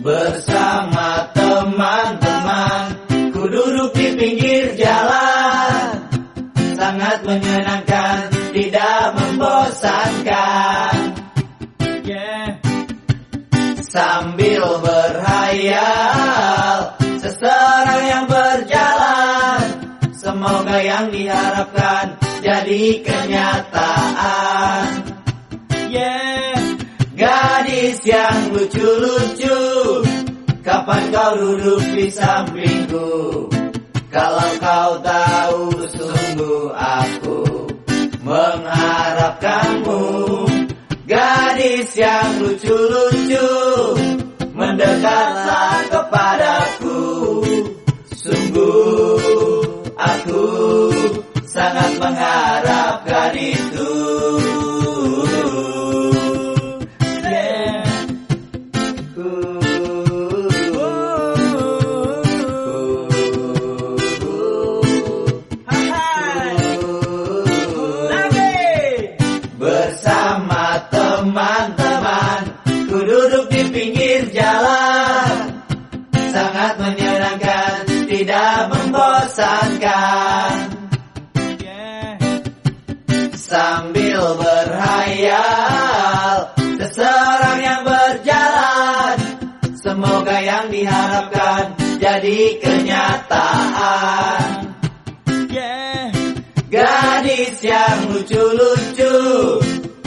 Bersama teman-teman Ku duduk di pinggir jalan Sangat menyenangkan Tidak membosankan Yeah. Sambil berhayal Seseorang yang berjalan Semoga yang diharapkan Jadi kenyataan Yeah. Gadis yang lucu-lucu Kapan kau duduk di sampingku? Kalau kau tahu sungguh aku Mengharapkanmu. Gadis yang lucu-lucu Mendekatlah kepadaku jalan Sangat menyenangkan Tidak membosankan. Sambil berhayal Seseorang yang berjalan Semoga yang diharapkan Jadi kenyataan. Gadis yang lucu-lucu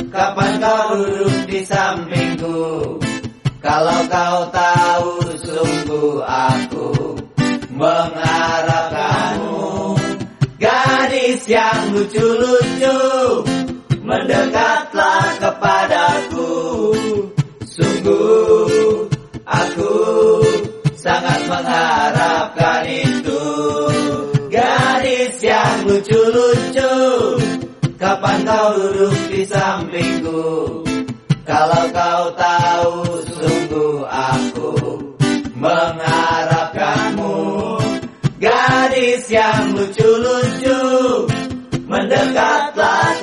Kapan kau duduk di sampingku Kalau kau tahu sungguh aku Mengharapkanmu. Gadis yang lucu-lucu Mendekatlah kepadaku. Sungguh aku sangat mengharapkan itu. Gadis yang lucu-lucu Kapan kau duduk di sampingku? Kalau kau tahu Yang lucu-lucu Mendekatlah